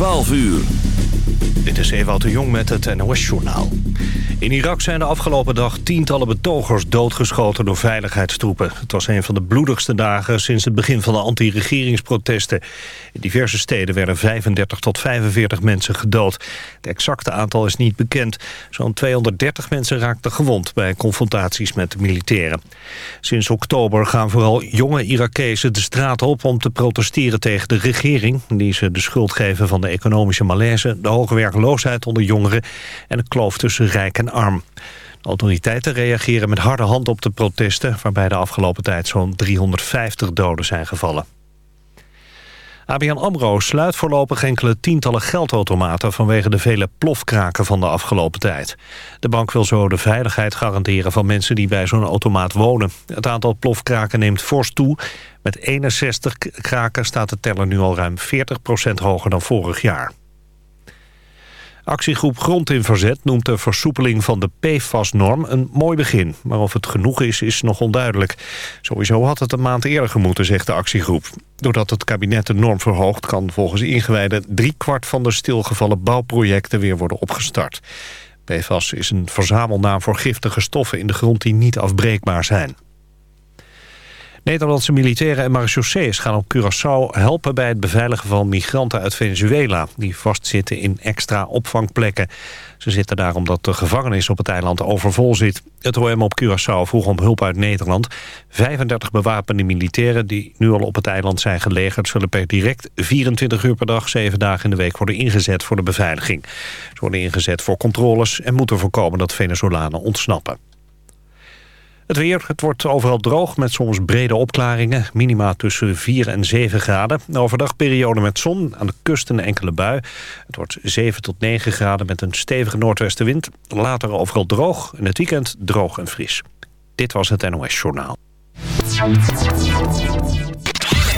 12 uur. Dit is Ewout de Jong met het NOS-journaal. In Irak zijn de afgelopen dag tientallen betogers doodgeschoten door veiligheidstroepen. Het was een van de bloedigste dagen sinds het begin van de anti-regeringsprotesten. In diverse steden werden 35 tot 45 mensen gedood. Het exacte aantal is niet bekend. Zo'n 230 mensen raakten gewond bij confrontaties met de militairen. Sinds oktober gaan vooral jonge Irakezen de straat op om te protesteren tegen de regering... die ze de schuld geven van de economische malaise, de hoge werkloosheid onder jongeren... en de kloof tussen rijk en arm. De autoriteiten reageren met harde hand op de protesten... waarbij de afgelopen tijd zo'n 350 doden zijn gevallen. ABN AMRO sluit voorlopig enkele tientallen geldautomaten... vanwege de vele plofkraken van de afgelopen tijd. De bank wil zo de veiligheid garanderen van mensen die bij zo'n automaat wonen. Het aantal plofkraken neemt fors toe. Met 61 kraken staat de teller nu al ruim 40% hoger dan vorig jaar. Actiegroep Grond in Verzet noemt de versoepeling van de PFAS-norm een mooi begin. Maar of het genoeg is, is nog onduidelijk. Sowieso had het een maand eerder gemoeten, zegt de actiegroep. Doordat het kabinet de norm verhoogt... kan volgens ingewijden driekwart van de stilgevallen bouwprojecten weer worden opgestart. PFAS is een verzamelnaam voor giftige stoffen in de grond die niet afbreekbaar zijn. Nederlandse militairen en marechaussees gaan op Curaçao helpen bij het beveiligen van migranten uit Venezuela... die vastzitten in extra opvangplekken. Ze zitten daar omdat de gevangenis op het eiland overvol zit. Het OM op Curaçao vroeg om hulp uit Nederland. 35 bewapende militairen die nu al op het eiland zijn gelegerd... zullen per direct 24 uur per dag, 7 dagen in de week worden ingezet voor de beveiliging. Ze worden ingezet voor controles en moeten voorkomen dat Venezolanen ontsnappen. Het weer, het wordt overal droog met soms brede opklaringen. Minima tussen 4 en 7 graden. Overdag periode met zon, aan de kust een enkele bui. Het wordt 7 tot 9 graden met een stevige noordwestenwind. Later overal droog, in het weekend droog en fris. Dit was het NOS Journaal.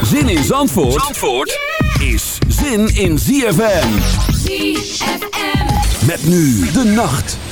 Zin in Zandvoort, Zandvoort is zin in ZFM. ZFM. Met nu de nacht.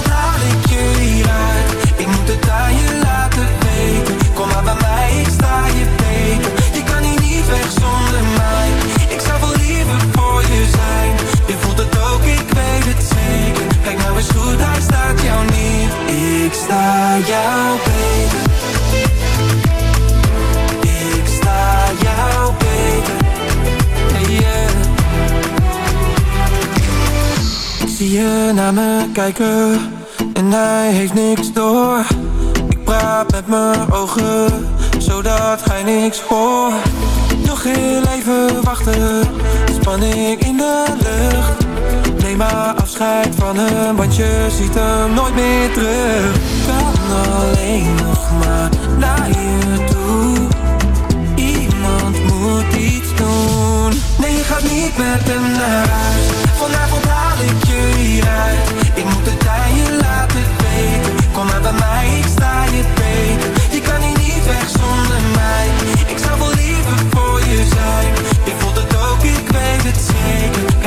Ik sta jou beter. Ik sta jou beter. Hey, yeah. Ik zie je naar me kijken en hij heeft niks door. Ik praat met mijn ogen, zodat hij niks hoort. Nog heel even wachten, spanning in de lucht. Neem maar afscheid van hem, want je ziet hem nooit meer terug. Kan alleen nog maar naar je toe. Iemand moet iets doen. Nee, je gaat niet met hem naar huis. Vanavond haal ik je hieruit. Ik moet het aan je laten weten. Kom maar bij mij, ik sta je beter. Je kan hier niet weg zonder mij. Ik zou wel liever voor je zijn. Je voelt het ook, ik weet het zeker.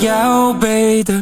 Jou beter.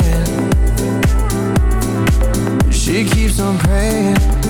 keeps on praying.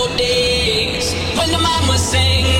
your days when the mama sings.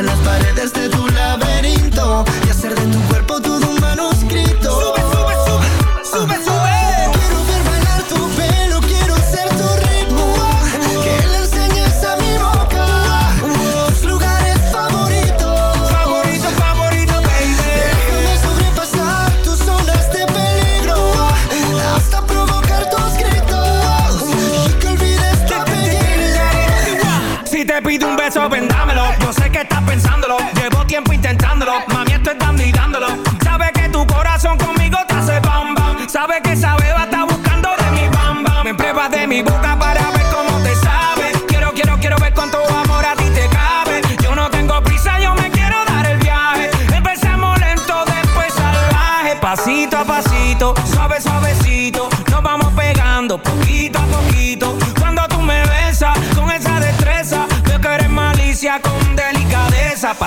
en las paredes de tu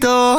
と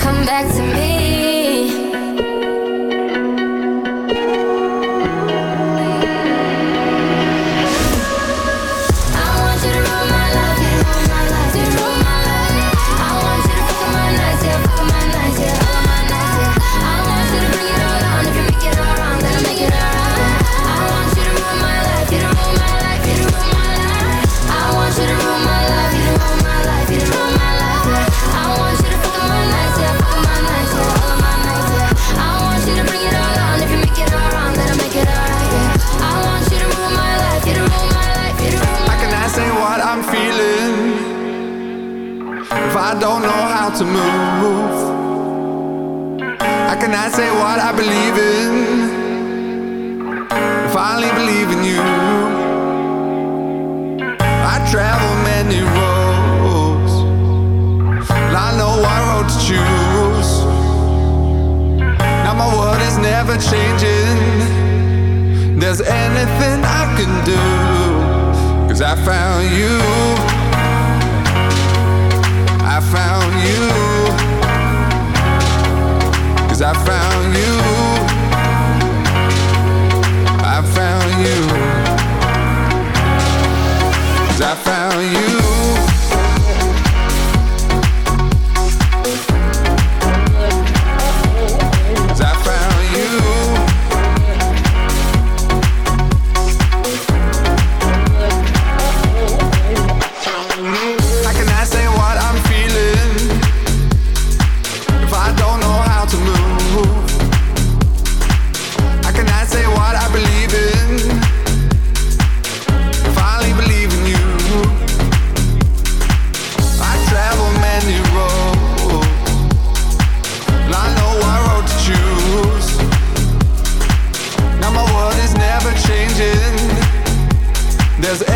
come back to me.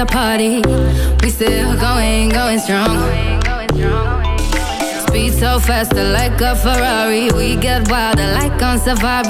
After party. We still going, going strong. Speed so faster like a Ferrari. We get wilder like on safari.